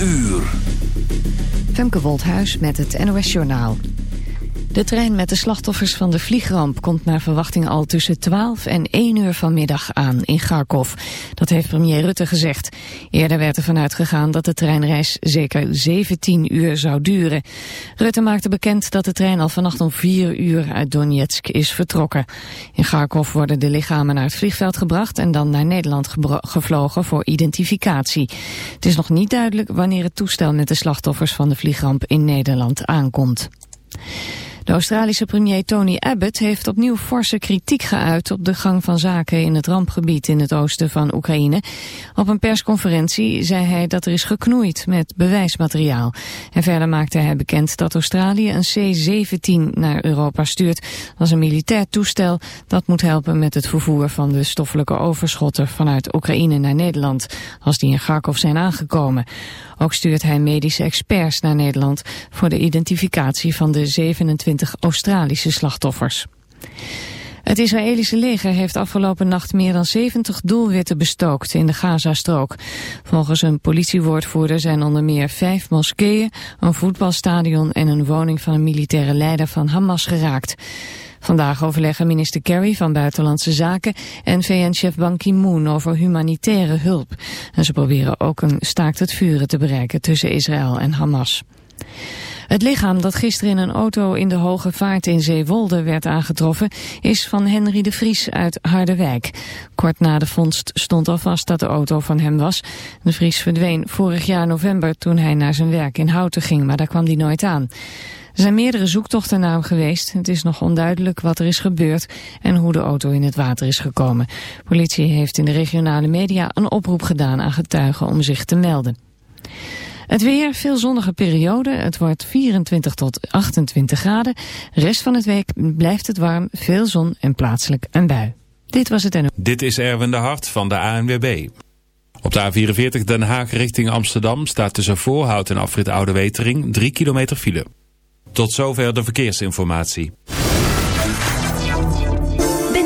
uur. Femke Woldhuis met het NOS Journaal. De trein met de slachtoffers van de vliegramp komt naar verwachting al tussen 12 en 1 uur vanmiddag aan in Kharkov. Dat heeft premier Rutte gezegd. Eerder werd er vanuit gegaan dat de treinreis zeker 17 uur zou duren. Rutte maakte bekend dat de trein al vannacht om 4 uur uit Donetsk is vertrokken. In Kharkov worden de lichamen naar het vliegveld gebracht en dan naar Nederland gevlogen voor identificatie. Het is nog niet duidelijk wanneer het toestel met de slachtoffers van de vliegramp in Nederland aankomt. De Australische premier Tony Abbott heeft opnieuw forse kritiek geuit op de gang van zaken in het rampgebied in het oosten van Oekraïne. Op een persconferentie zei hij dat er is geknoeid met bewijsmateriaal. En verder maakte hij bekend dat Australië een C-17 naar Europa stuurt als een militair toestel dat moet helpen met het vervoer van de stoffelijke overschotten vanuit Oekraïne naar Nederland als die in Kharkov zijn aangekomen. Ook stuurt hij medische experts naar Nederland voor de identificatie van de 27 Australische slachtoffers. Het Israëlische leger heeft afgelopen nacht meer dan 70 doelwitten bestookt in de Gazastrook. Volgens een politiewoordvoerder zijn onder meer vijf moskeeën, een voetbalstadion en een woning van een militaire leider van Hamas geraakt. Vandaag overleggen minister Kerry van Buitenlandse Zaken en VN-chef Ban Ki-moon over humanitaire hulp. En ze proberen ook een staakt het vuren te bereiken tussen Israël en Hamas. Het lichaam dat gisteren in een auto in de Hoge Vaart in Zeewolde werd aangetroffen is van Henry de Vries uit Harderwijk. Kort na de vondst stond al vast dat de auto van hem was. De Vries verdween vorig jaar november toen hij naar zijn werk in Houten ging, maar daar kwam hij nooit aan. Er zijn meerdere zoektochten naar hem geweest. Het is nog onduidelijk wat er is gebeurd en hoe de auto in het water is gekomen. Politie heeft in de regionale media een oproep gedaan aan getuigen om zich te melden. Het weer, veel zonnige periode. Het wordt 24 tot 28 graden. De rest van het week blijft het warm, veel zon en plaatselijk een bui. Dit was het en. Dit is Erwin de Hart van de ANWB. Op de A44 Den Haag richting Amsterdam staat tussen Voorhout en afrit Oude Wetering 3 kilometer file. Tot zover de verkeersinformatie.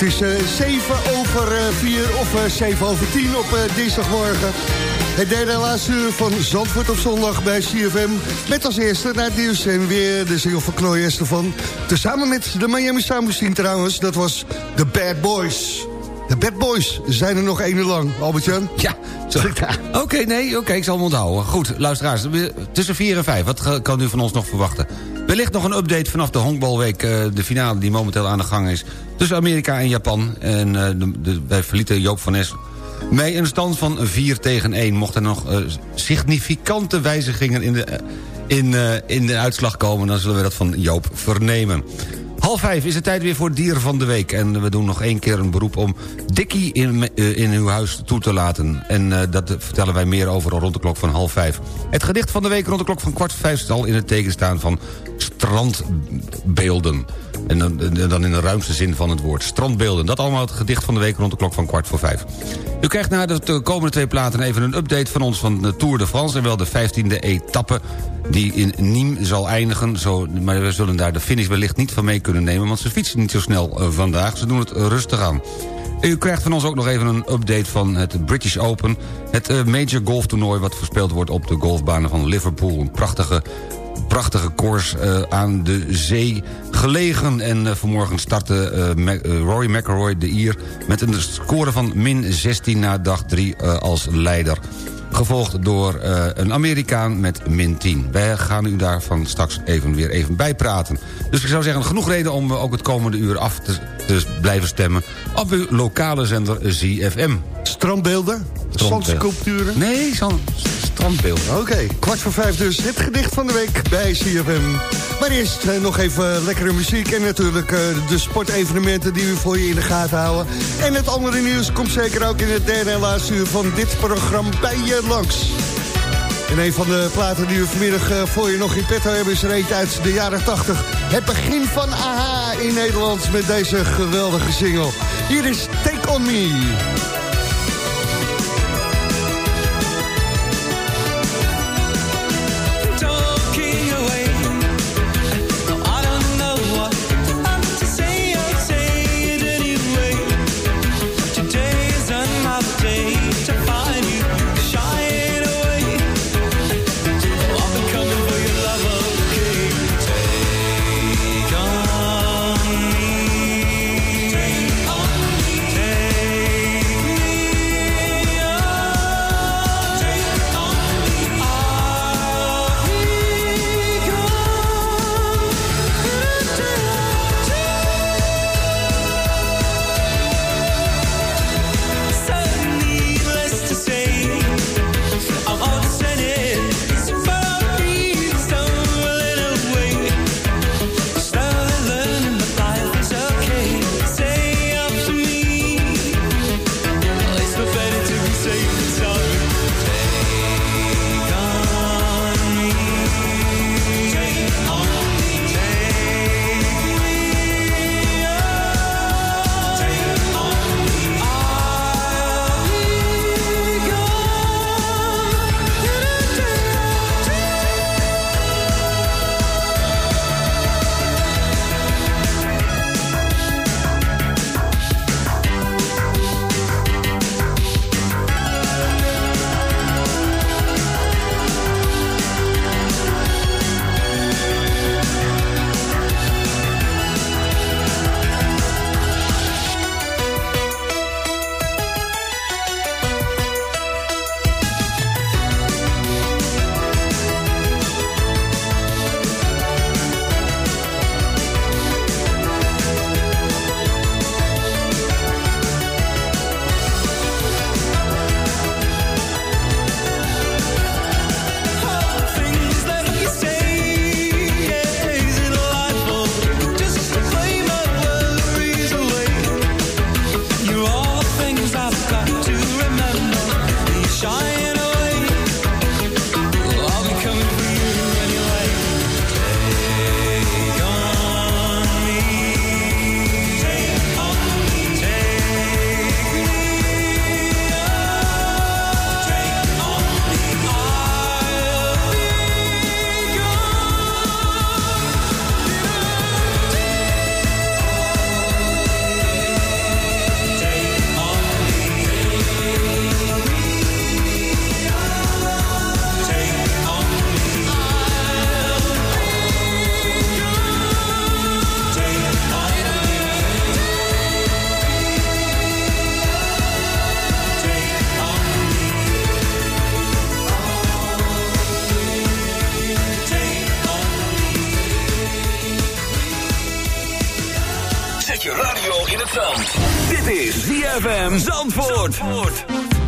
Het is eh 7 over eh, 4 of eh 7 over 10 op eh, dinsdagmorgen. Het derde laatste uur van Zandvoort op zondag bij CFM. Met als eerste naar het nieuws en weer de single van Estefan. Tezamen met de Miami Sound trouwens. Dat was The Bad Boys. De Bad Boys zijn er nog één uur lang, Albert-Jan. Ja, oké, nee, oké, ik zal me onthouden. Goed, luisteraars, tussen 4 en 5, wat kan u van ons nog verwachten? Wellicht nog een update vanaf de honkbalweek, eh, de finale die momenteel aan de gang is... tussen Amerika en Japan. En eh, de, wij verlieten Joop van Nes mee een stand van 4 tegen 1. Mocht er nog eh, significante wijzigingen in de, in, in de uitslag komen... dan zullen we dat van Joop vernemen. Half vijf is het tijd weer voor Dier van de Week. En we doen nog één keer een beroep om Dikkie in, eh, in uw huis toe te laten. En eh, dat vertellen wij meer over rond de klok van half vijf. Het gedicht van de week rond de klok van kwart voor vijf... zal in het teken staan van strandbeelden. En dan, eh, in de ruimste zin van het woord. Strandbeelden. Dat allemaal het gedicht van de week rond de klok van kwart voor vijf. U krijgt na de de komende twee platen even een update van ons van de Tour de France... en wel de 15e etappe die in Nîmes zal eindigen. Zo, maar we zullen daar de finish wellicht niet van mee kunnen nemen... want ze fietsen niet zo snel eh, vandaag. Ze doen het rustig aan. U krijgt van ons ook nog even een update van het British Open. Het eh, major golftoernooi wat verspeeld wordt op de golfbanen van Liverpool. Een prachtige prachtige koers eh, aan de zee gelegen. En eh, vanmorgen startte eh, eh, Rory McIlroy, de Ier... met een score van min 16 na dag 3 als leider. Gevolgd door eh, een Amerikaan met min 10. Wij gaan u daarvan straks even weer even bijpraten. Dus ik zou zeggen, genoeg reden om eh, ook het komende uur af te, te blijven stemmen... op uw lokale zender ZFM. Strandbeelden? Zandsculpturen? Nee, zo'n Oké, kwart voor vijf dus. Het gedicht van de week bij CFM. Maar eerst eh, nog even lekkere muziek en natuurlijk eh, de sportevenementen die we voor je in de gaten houden. En het andere nieuws komt zeker ook in het derde en laatste uur van dit programma bij je langs. En een van de platen die we vanmiddag eh, voor je nog in petto hebben... is er uit de jaren 80. Het begin van AHA in Nederland met deze geweldige single. Hier is Take On Me. Zandvoort.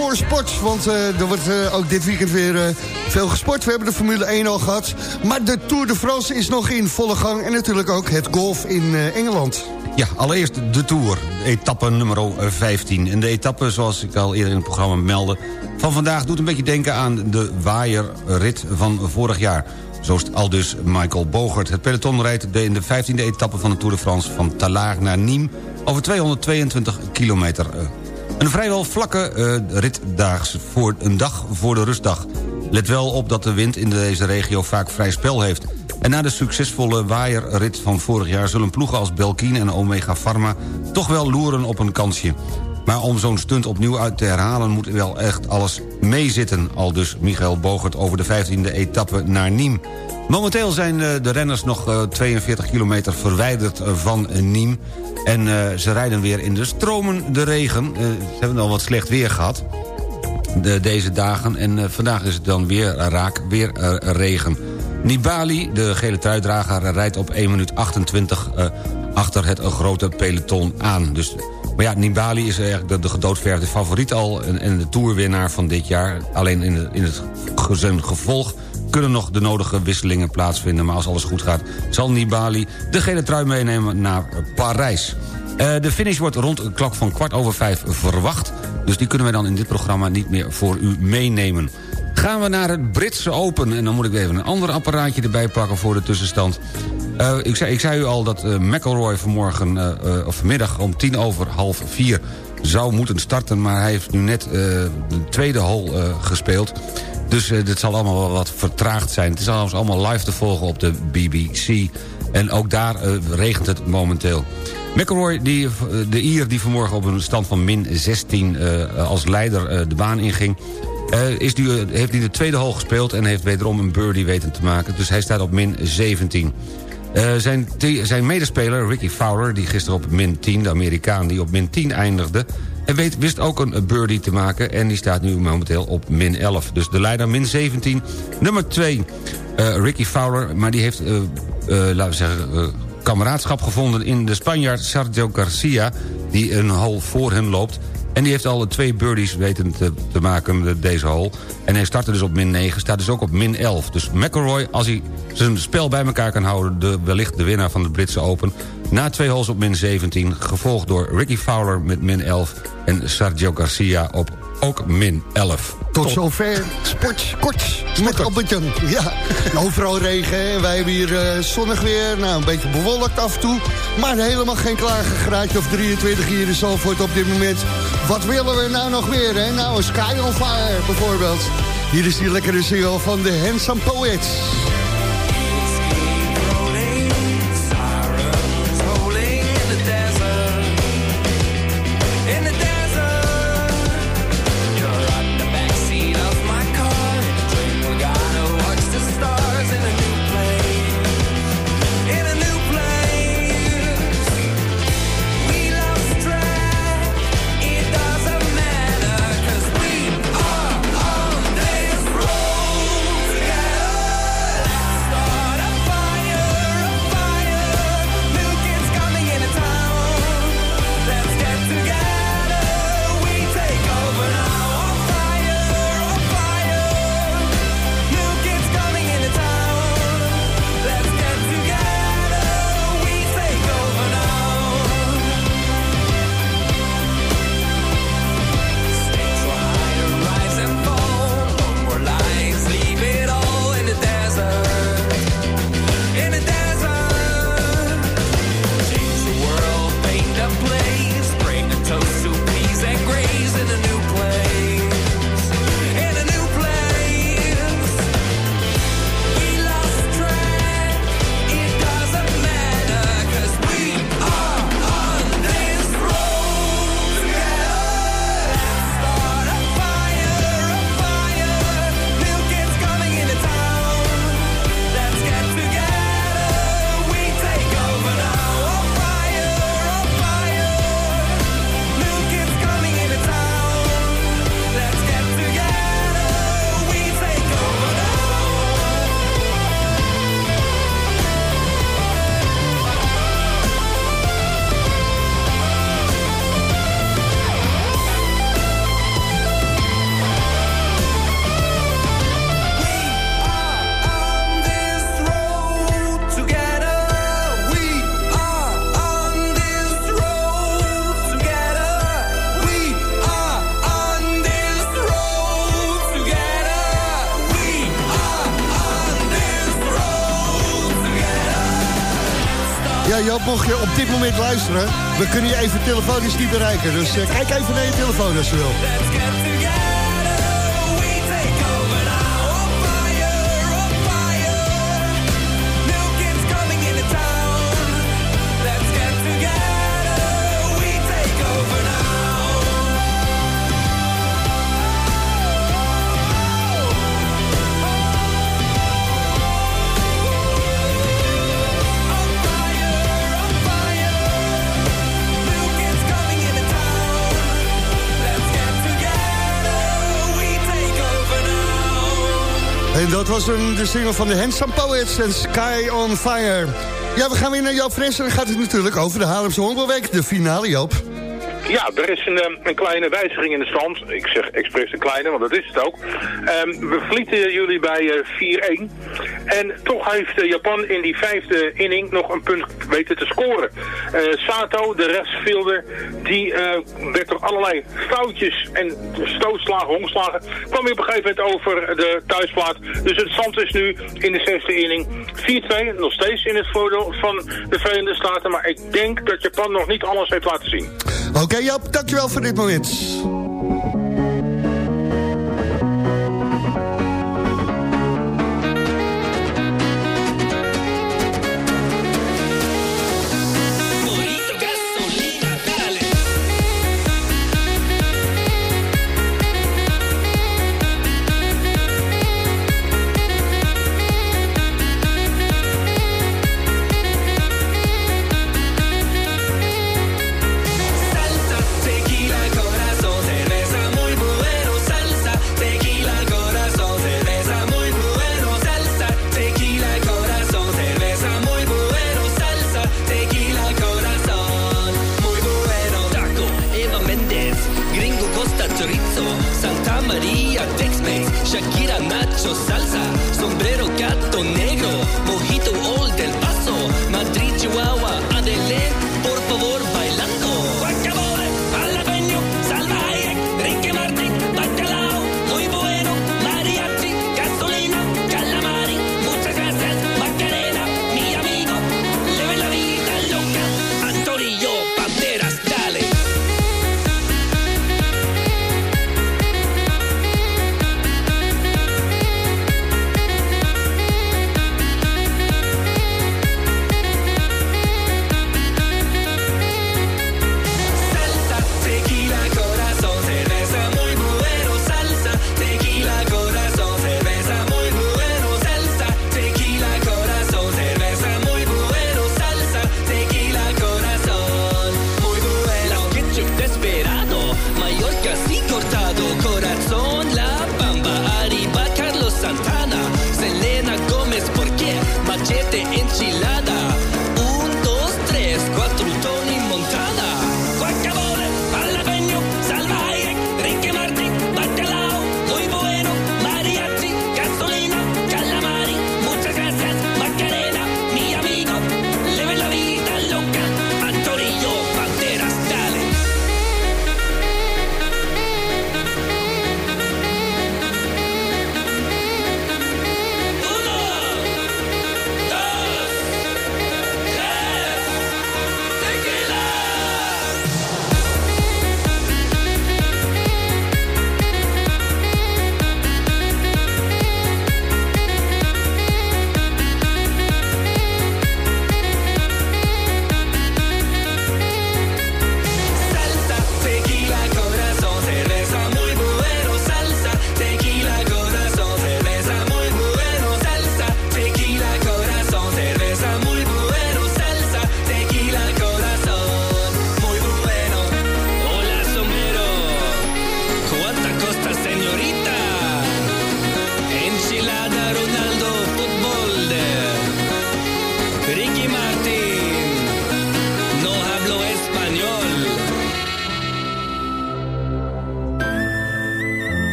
Voor sport. Want eh, er wordt eh, ook dit weekend weer eh, veel gesport. We hebben de Formule 1 al gehad. Maar de Tour de France is nog in volle gang. En natuurlijk ook het golf in Engeland. Ja, allereerst de Tour, etappe nummer 15. En de etappe, zoals ik al eerder in het programma meldde... van vandaag doet een beetje denken aan de waaierrit van vorig jaar. Zo is al dus Michael Bogert. Het peloton rijdt in de 15e etappe van de Tour de France... van Talaar naar Nîmes over 222 kilometer. Eh. Een vrijwel vlakke eh, rit daags voor een dag voor de rustdag. Let wel op dat de wind in deze regio vaak vrij spel heeft. En na de succesvolle waaierrit van vorig jaar... zullen ploegen als Belkin en Omega Pharma toch wel loeren op een kansje. Maar om zo'n stunt opnieuw uit te herhalen... moet wel echt alles meezitten. Al dus Michael Bogert over de 15e etappe naar Nîmes. Momenteel zijn eh, de renners nog eh, 42 kilometer verwijderd eh, van Nîmes. En eh, ze rijden weer in de stromen de regen. Eh, ze hebben al wat slecht weer gehad de, deze dagen. En eh, vandaag is het dan weer raak, weer eh, regen. Nibali, de gele truidrager, rijdt op 1 minuut 28 eh, achter het grote peloton aan. Dus, maar ja, Nibali is eigenlijk de, de gedoodverfde favoriet al... en, en de toerwinnaar van dit jaar. Alleen in, in het gevolg kunnen nog de nodige wisselingen plaatsvinden. Maar als alles goed gaat, zal Nibali de gele trui meenemen naar Parijs. Eh, de finish wordt rond een klok van kwart over vijf verwacht. Dus die kunnen wij dan in dit programma niet meer voor u meenemen. Gaan we naar het Britse Open. En dan moet ik even een ander apparaatje erbij pakken voor de tussenstand. Eh, ik, zei, ik zei u al dat uh, McElroy vanmorgen, uh, of vanmiddag om tien over half vier zou moeten starten... maar hij heeft nu net de tweede hole gespeeld. Dus dit zal allemaal wel wat vertraagd zijn. Het is allemaal live te volgen op de BBC. En ook daar regent het momenteel. McElroy, die, de Ier die vanmorgen op een stand van min 16 als leider de baan inging... is nu, heeft hij de tweede hole gespeeld en heeft wederom een birdie weten te maken. Dus hij staat op min 17. Uh, zijn, zijn medespeler Ricky Fowler, die gisteren op min 10... de Amerikaan die op min 10 eindigde... en weet, wist ook een birdie te maken... en die staat nu momenteel op min 11. Dus de leider min 17. Nummer 2, uh, Ricky Fowler, maar die heeft, laten we zeggen... kameraadschap gevonden in de Spanjaard Sergio Garcia... die een hal voor hen loopt... En die heeft al twee birdies weten te, te maken, deze hole. En hij startte dus op min 9, staat dus ook op min 11. Dus McElroy, als hij zijn spel bij elkaar kan houden... De, wellicht de winnaar van de Britse Open... na twee holes op min 17, gevolgd door Ricky Fowler met min 11... en Sergio Garcia op ook min 11. Tot zover sport kort met Albert-Jan. Ja, overal regen en wij hebben hier uh, zonnig weer. Nou, een beetje bewolkt af en toe. Maar helemaal geen klagen. Graadje of 23 hier in Zalvoort op dit moment. Wat willen we nou nog meer, hè? Nou, een Sky on Fire bijvoorbeeld. Hier is die lekkere single van de Handsome Poets. Dit moment luisteren... we kunnen je even telefonisch niet bereiken. Dus uh, kijk even naar je telefoon als je wil. En dat was een, de single van de Handsome Poets en Sky on Fire. Ja, we gaan weer naar Joop Fres en dan gaat het natuurlijk over de Haarlemse Hongerweek. De finale, Joop. Ja, er is een, ehm, een, kleine wijziging in de stand. Ik zeg expres de kleine, want dat is het ook. Ehm, we vlieten jullie bij eh, 4-1. En toch heeft eh, Japan in die vijfde inning nog een punt weten te scoren. Eh, Sato, de restfielder, die werd door allerlei foutjes en stootslagen, hongslagen, kwam weer op een gegeven moment over de thuisplaat. Dus het stand is nu in de zesde inning 4-2. Nog steeds in het voordeel van de Verenigde Staten. Maar ik denk dat Japan nog niet alles heeft laten zien. Oké. Joop, dankjewel voor dit moment.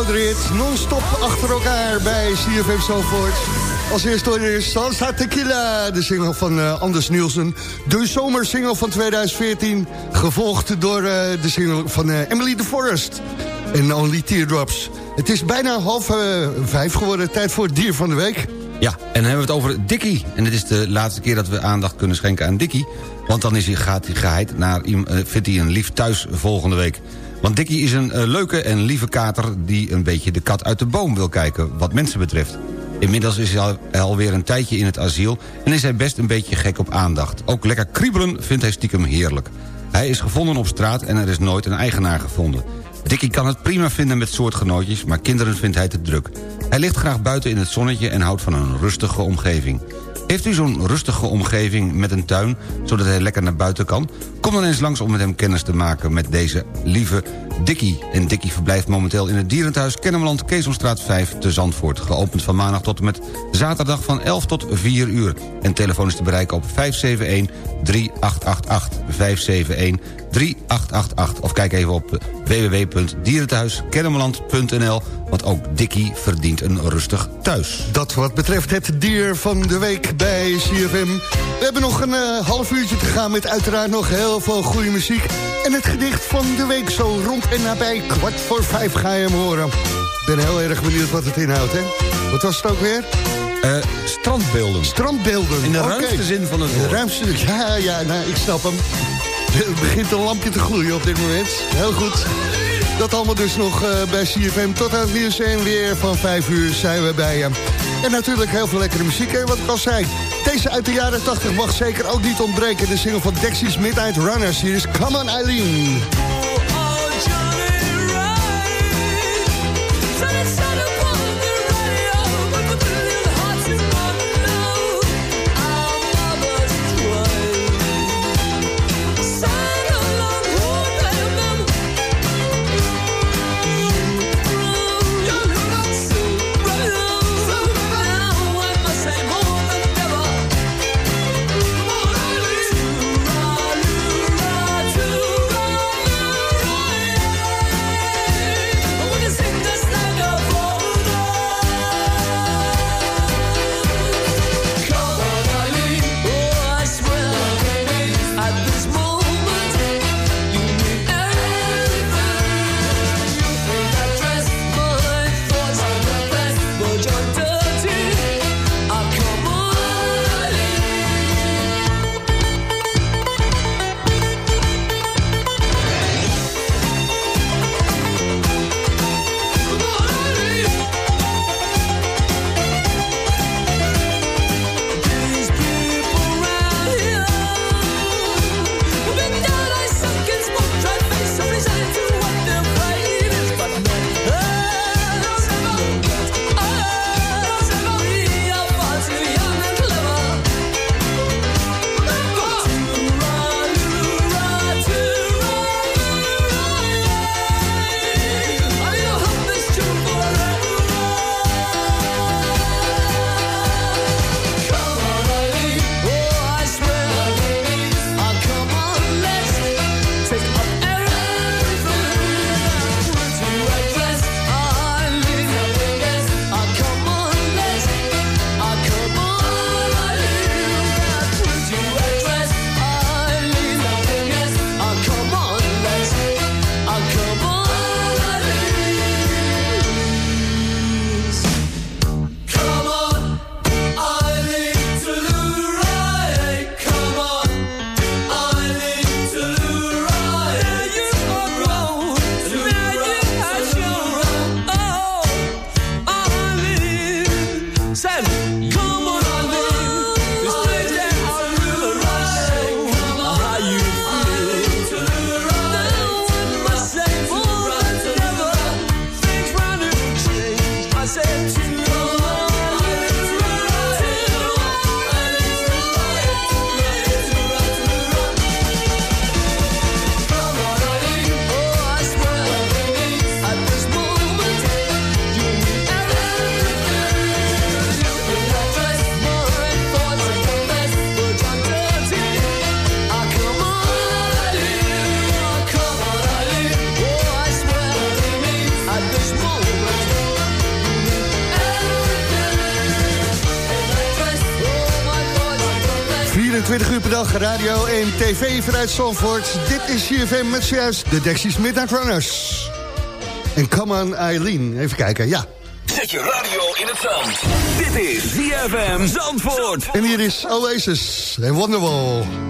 Non-stop achter elkaar bij CFM Zalvoort. Als eerste hoor je Salsa Tequila, de single van eh, Anders Nielsen. De zomersingle van 2014, gevolgd door eh, de single van eh, Emily de Forest. En Only Teardrops. Het is bijna half vijf geworden, tijd voor het dier van de week. Ja, en dan hebben we het over Dickie. En dit is de laatste keer dat we aandacht kunnen schenken aan Dickie. Want dan is hij, gaat hij geheid naar, vindt hij een lief thuis volgende week. Want Dickie is een eh, leuke en lieve kater... die een beetje de kat uit de boom wil kijken, wat mensen betreft. Inmiddels is hij al, alweer een tijdje in het asiel... en is hij best een beetje gek op aandacht. Ook lekker kriebelen vindt hij stiekem heerlijk. Hij is gevonden op straat en er is nooit een eigenaar gevonden. Dickie kan het prima vinden met soortgenootjes, maar kinderen vindt hij te druk. Hij ligt graag buiten in het zonnetje en houdt van een rustige omgeving. Heeft u zo'n rustige omgeving met een tuin, zodat hij lekker naar buiten kan? Kom dan eens langs om met hem kennis te maken met deze lieve Dickie. En Dickie verblijft momenteel in het dierenthuis Kennemerland, Keesomstraat 5 te Zandvoort. Geopend van maandag tot en met zaterdag van 11 tot 4 uur. En telefoon is te bereiken op 571-3888. 571-3888. Of kijk even op www.dierenthuiskennemerland.nl. Want ook Dickie verdient een rustig thuis. Dat wat betreft het dier van de week bij CFM. We hebben nog een eh, half uurtje te gaan met uiteraard nog heel veel goede muziek. En het gedicht van de week zo rond en nabij kwart voor vijf ga je hem horen. Ik ben heel erg benieuwd wat het inhoudt, hè? Wat was het ook weer? Eh, strandbeelden. Strandbeelden. In de Oké. ruimste zin van het In de woord. ruimste, ja, ja, nou, ik snap hem. Het begint een lampje te gloeien op dit moment. Heel goed. Dat allemaal dus nog eh, bij CFM. Tot aan het nieuws en weer van 5 uur zijn we bij je. En natuurlijk heel veel lekkere muziek. En wat ik al zei, deze uit de jaren 80 mag zeker ook niet ontbreken. De single van Dexys Midnight Runners. Hier is Come on Eileen. 24 uur per dag radio en tv vanuit Zandvoort. Dit is CFM met zojuist de Dexys Midnight Runners. En come on Eileen, even kijken, ja. Zet je radio in het zand. Dit is ZFM Zandvoort. En hier is Oasis en Wonderwall.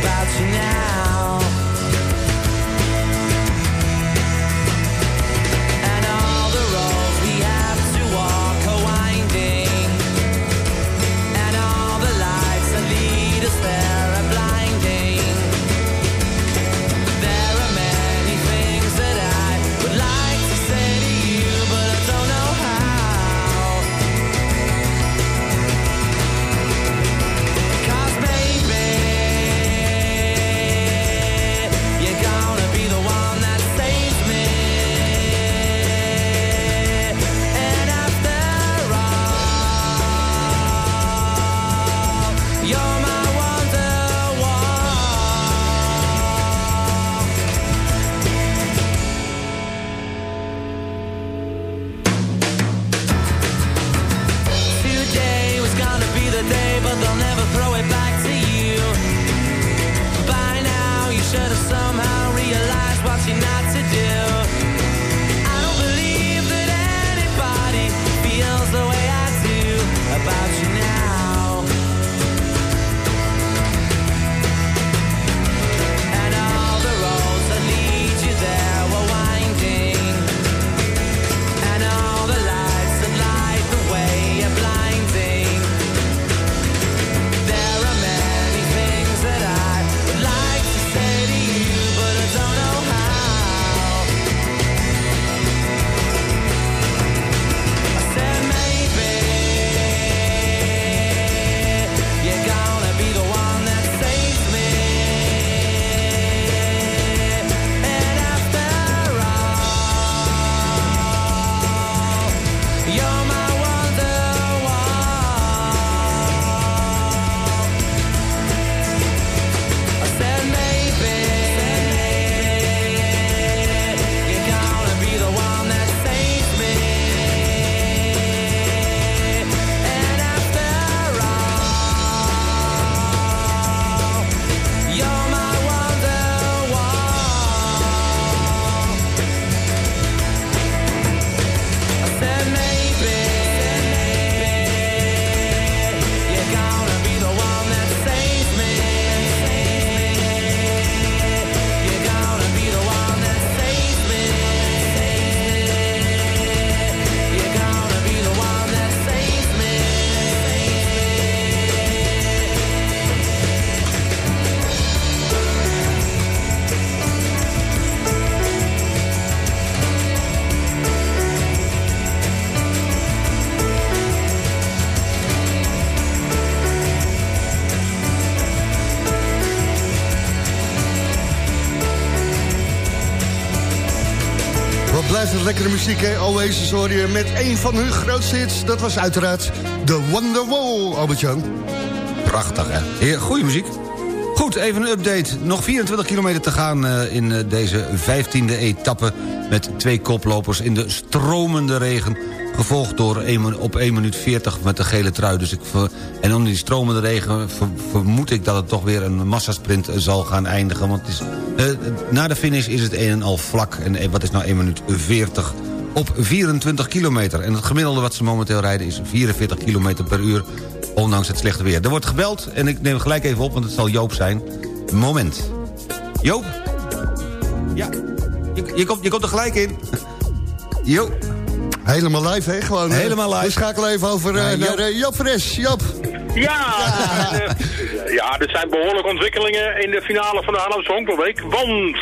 about you now. Muziek, hè? Hoor met een van hun grootste hits. Dat was uiteraard de Wonderwall, Albert-Jan. Prachtig, hè? Heer, goeie muziek. Goed, even een update. Nog 24 kilometer te gaan eh, in eh, deze 15e etappe... met twee koplopers in de stromende regen... gevolgd door op 1 minuut 40 met de gele trui. Dus ik en onder die stromende regen ver- vermoed ik dat het toch weer een massasprint zal gaan eindigen. Want het is, eh, na de finish is het een en al vlak. En eh, wat is nou 1 minuut 40 op 24 kilometer. En het gemiddelde wat ze momenteel rijden is 44 kilometer per uur... ondanks het slechte weer. Er wordt gebeld en ik neem gelijk even op, want het zal Joop zijn. moment. Joop? Ja, je, je, komt, je komt er gelijk in. Jo. Helemaal live, hè? Gewoon, eh, Helemaal live. We schakelen even over eh, Joop. naar uh, Joop Fres. Joop. Ja, eh, ja, er zijn behoorlijke ontwikkelingen in de finale van de Haarlemse Honkbalweek. Want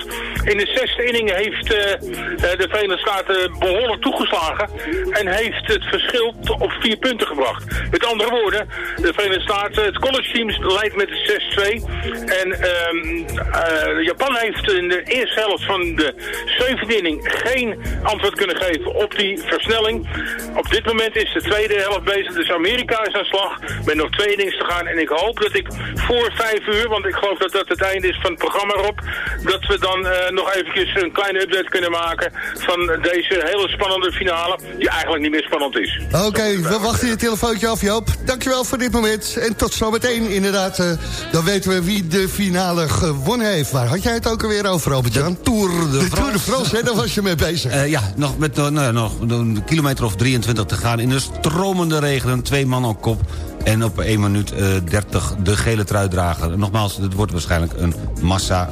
in de zesde inning heeft eh, eh, de Verenigde Staten behoorlijk toegeslagen. En heeft het verschil op vier punten gebracht. Met andere woorden, de Verenigde Staten, het college team leidt met 6-2. En ehm, eh, Japan heeft in de eerste helft van de zevende inning geen antwoord kunnen geven op die versnelling. Op dit moment is de tweede helft bezig, dus Amerika is aan slag met nog twee innings te gaan. En ik hoop dat ik voor vijf uur, want ik geloof dat dat het einde is van het programma Rob, dat we dan nog eventjes een kleine update kunnen maken van deze hele spannende finale, die eigenlijk niet meer spannend is. Oké, we wachten je telefoontje af, Joop. Dankjewel voor dit moment. En tot zometeen, inderdaad. eh, dan weten we wie de finale gewonnen heeft. Waar had jij het ook alweer over, Albert-Jan? Tour de De Tour de France, hè, daar was je mee bezig. Eh, ja, nog met eh, nou, nog een kilometer of 23 te gaan. In de stromende regen, twee man op kop. En op 1 minuut eh 30 de gele trui dragen. Nogmaals, het wordt waarschijnlijk een massa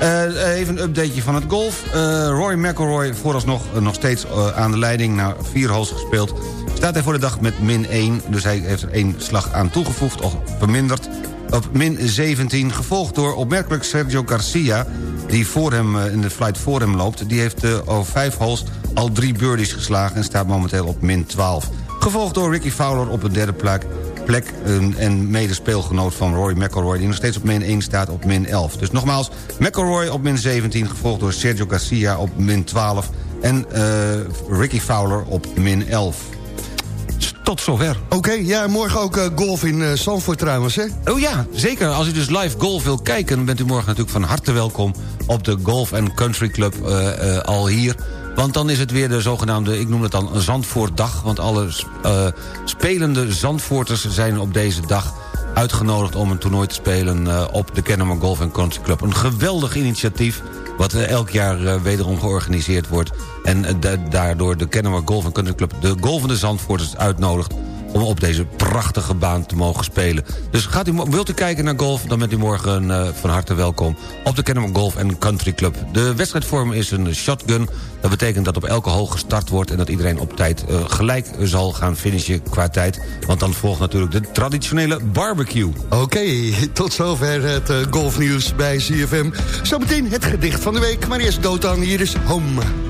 Eh, even een updateje van het golf. Eh, Roy McIlroy vooralsnog uh, nog steeds eh, aan de leiding... na vier holes gespeeld. Staat hij voor de dag met min 1. Dus hij heeft er één slag aan toegevoegd of verminderd. Op min 17, gevolgd door opmerkelijk Sergio Garcia... die voor hem, eh, in de flight voor hem loopt. Die heeft eh, over vijf holes al drie birdies geslagen... en staat momenteel op min 12. Gevolgd door Ricky Fowler op een derde plek plek een- en medespeelgenoot van Roy McIlroy... die nog steeds op min 1 staat op min 11. Dus nogmaals, McIlroy op min 17... gevolgd door Sergio Garcia op min 12... en eh, Ricky Fowler op min 11. Tot zover. Oké, ja, morgen ook eh, golf in eh Zandvoort trouwens, hè? Oh ja, zeker. Als u dus live golf wil kijken... bent u morgen natuurlijk van harte welkom... op de Golf and Country Club eh, eh, al hier... Want dan is het weer de zogenaamde, ik noem het dan Zandvoortdag... want alle eh, spelende Zandvoorters zijn op deze dag uitgenodigd... om een toernooi te spelen eh, op de Kennemer Golf Country Club. Een geweldig initiatief wat eh, elk jaar wederom georganiseerd wordt... en da- daardoor de Kennemer Golf Country Club... de golvende Zandvoorters uitnodigt om op deze prachtige baan te mogen spelen. Dus gaat u, wilt u kijken naar golf, dan bent u morgen eh, van harte welkom... op de Kennemer Golf Country Club. De wedstrijdvorm is een shotgun. Dat betekent dat op elke hole gestart wordt... en dat iedereen op tijd eh, gelijk zal gaan finishen qua tijd. Want dan volgt natuurlijk de traditionele barbecue. Oké, tot zover het eh, golfnieuws bij CFM. Zometeen het gedicht van de week, maar eerst Dotan, hier is Home.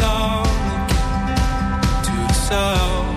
song to the soul.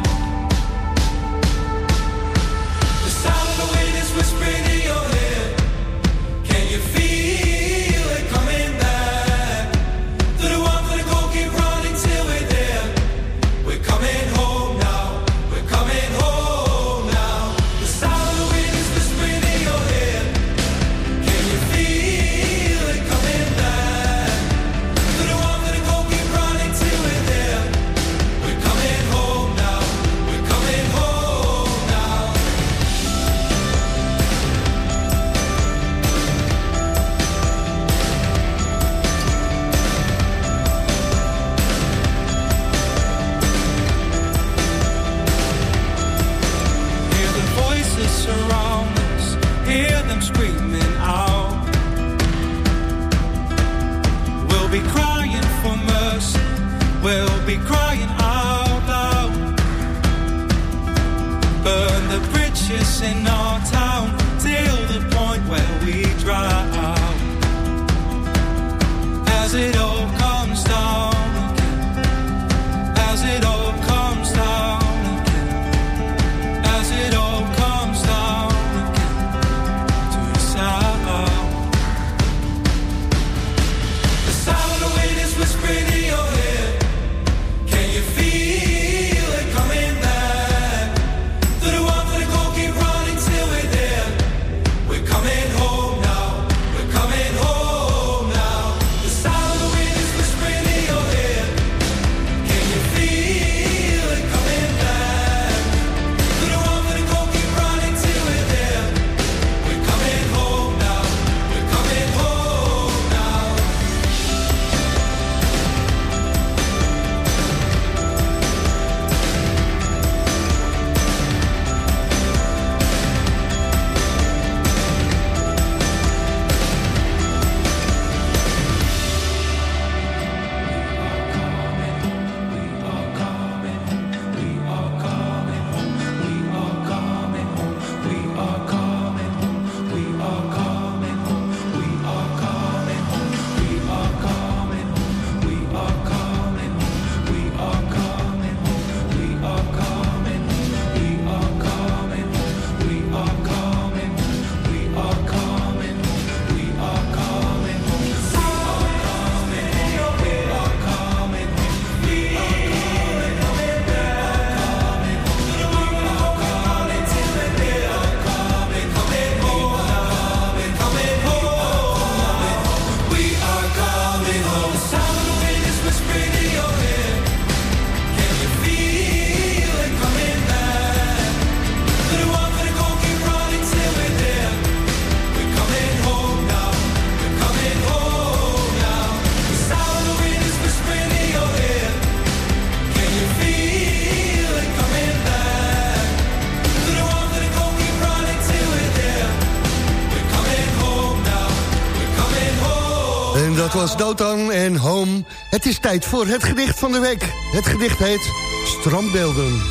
Was Dotan en Home. Het is tijd voor het gedicht van de week. Het gedicht heet Strandbeelden.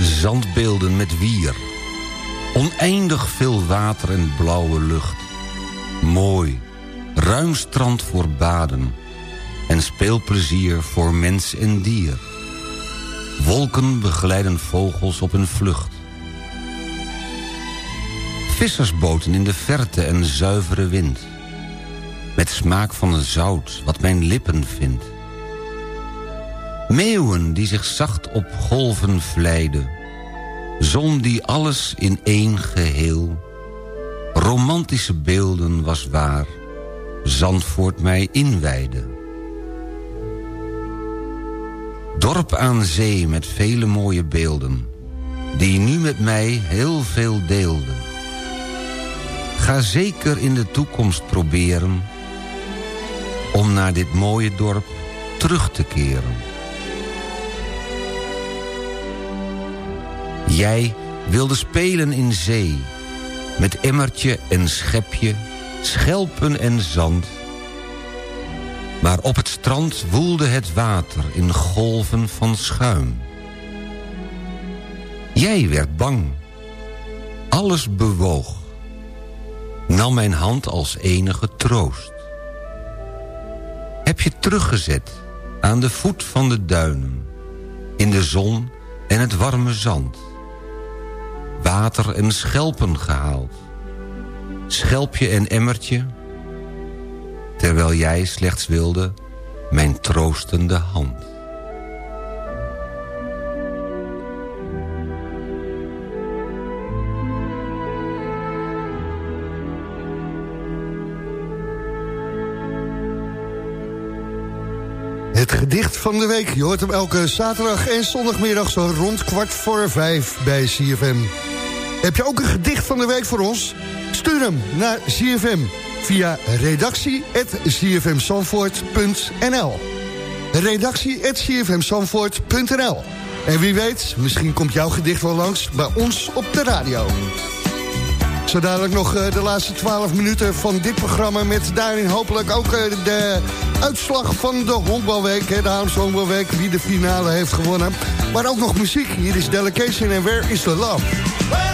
Zandbeelden met wier. Oneindig veel water en blauwe lucht. Mooi, ruim strand voor baden. En speelplezier voor mens en dier. Wolken begeleiden vogels op hun vlucht. Vissersboten in de verte en zuivere wind. Met smaak van zout wat mijn lippen vindt. Meeuwen die zich zacht op golven vlijden. Zon die alles in één geheel. Romantische beelden was waar. Zandvoort mij inwijde. Dorp aan zee met vele mooie beelden. Die nu met mij heel veel deelden. Ga zeker in de toekomst proberen... om naar dit mooie dorp terug te keren. Jij wilde spelen in zee... met emmertje en schepje, schelpen en zand... maar op het strand woelde het water in golven van schuim. Jij werd bang. Alles bewoog nam mijn hand als enige troost. Heb je teruggezet aan de voet van de duinen... in de zon en het warme zand. Water en schelpen gehaald. Schelpje en emmertje... terwijl jij slechts wilde mijn troostende hand. Gedicht van de week. Je hoort hem elke zaterdag en zondagmiddag zo rond kwart voor vijf bij CFM. Heb je ook een gedicht van de week voor ons? Stuur hem naar CFM via redactie.cfmzandvoort.nl redactie.cfmzandvoort.nl En wie weet, misschien komt jouw gedicht wel langs bij ons op de radio. Zo dadelijk nog eh, de laatste 12 minuten van dit programma... met daarin hopelijk ook eh, de uitslag van de honkbalweek. De Haamse honkbalweek, wie de finale heeft gewonnen. Maar ook nog muziek. Hier is Delegation en Where is the Love?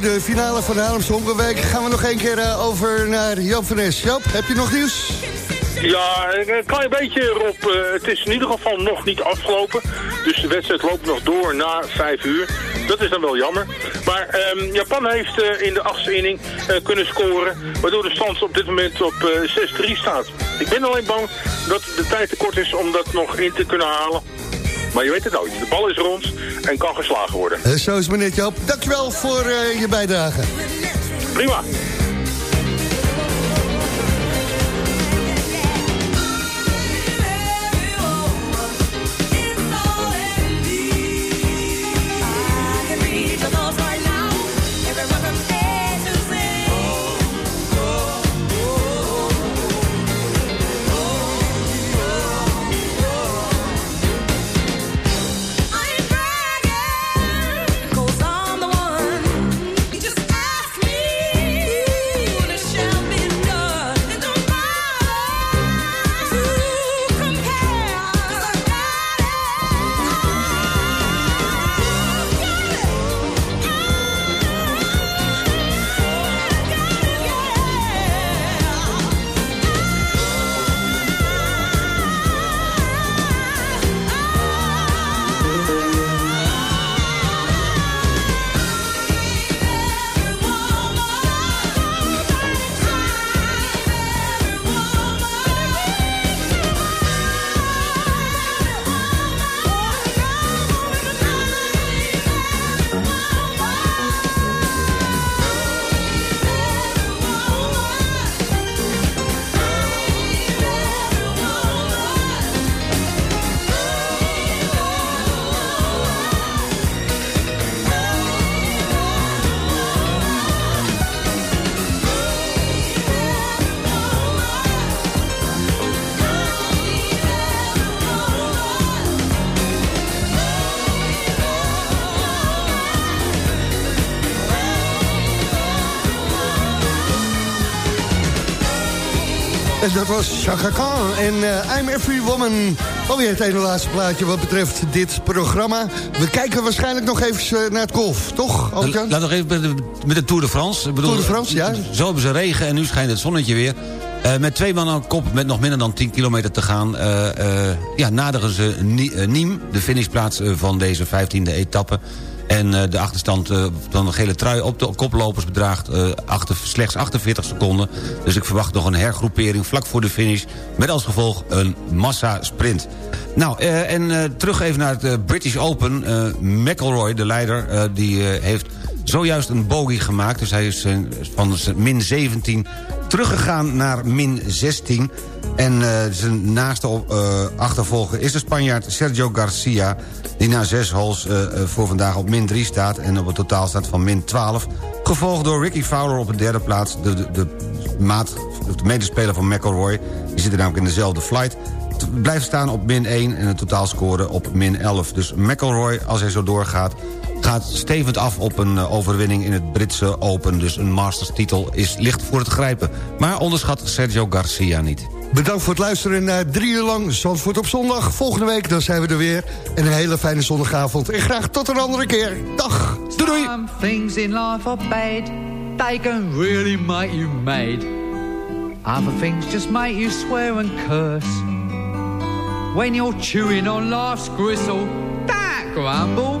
Voor de finale van de Haarlemse Hongerweek gaan we nog één keer eh, over naar Joop van. Joop, heb je nog nieuws? Ja, een klein beetje Rob. Eh, het is in ieder geval nog niet afgelopen. Dus de wedstrijd loopt nog door na vijf uur. Dat is dan wel jammer. Maar ehm, Japan heeft eh, in de achtste inning kunnen scoren. Waardoor de stand op dit moment op eh 6-3 staat. Ik ben alleen bang dat de tijd te kort is om dat nog in te kunnen halen. Maar je weet het nooit. De bal is rond en kan geslagen worden. Eh, zo is meneer Joop. Dankjewel voor eh, je bijdrage. Prima. Dat was Chaka Khan en eh, I'm Every Woman. Alweer het ene laatste plaatje wat betreft dit programma. We kijken waarschijnlijk nog even eh, naar het golf, toch, Albert-Jan? Laat nog even met de, met de Tour de France. Ik bedoel, Tour de France, ja. Zo hebben ze regen en nu schijnt het zonnetje weer. Eh, met twee man aan kop, met nog minder dan 10 kilometer te gaan... eh, eh, ja, naderen ze Ni- eh, Nîmes, de finishplaats eh, van deze 15e etappe. En eh, de achterstand eh, van de gele trui op de koplopers bedraagt eh, achter, slechts 48 seconden. Dus ik verwacht nog een hergroepering vlak voor de finish... met als gevolg een massa-sprint. Nou, eh, en eh, terug even naar het eh, British Open. Eh, McElroy, de leider, eh, die eh, heeft zojuist een bogey gemaakt. Dus hij is eh, van min 17 teruggegaan naar min 16. En eh, zijn naaste eh, achtervolger is de Spanjaard Sergio Garcia... die na zes holes voor vandaag op min 3 staat... en op een totaal staat van min 12. Gevolgd door Ricky Fowler op de derde plaats. De, de, de, maat, de medespeler van McElroy. Die zitten namelijk in dezelfde flight blijft staan op min 1 en het totaalscore op min 11. Dus McElroy, als hij zo doorgaat, gaat stevend af op een eh, overwinning in het Britse Open. Dus een Masters titel is licht voor het grijpen. Maar onderschat Sergio Garcia niet. Bedankt voor het luisteren naar drie uur lang Zandvoort op zondag. Volgende week dan zijn we er weer. En een hele fijne zondagavond. En graag tot een andere keer. Dag. Doei doei. Some things in life are bad. They can really make you mad. Other things just make you swear and curse. When you're chewing on life's gristle, don't grumble,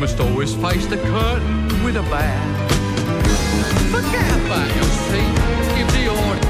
Must always face the curtain with a bow. Forget about your seat, give the order.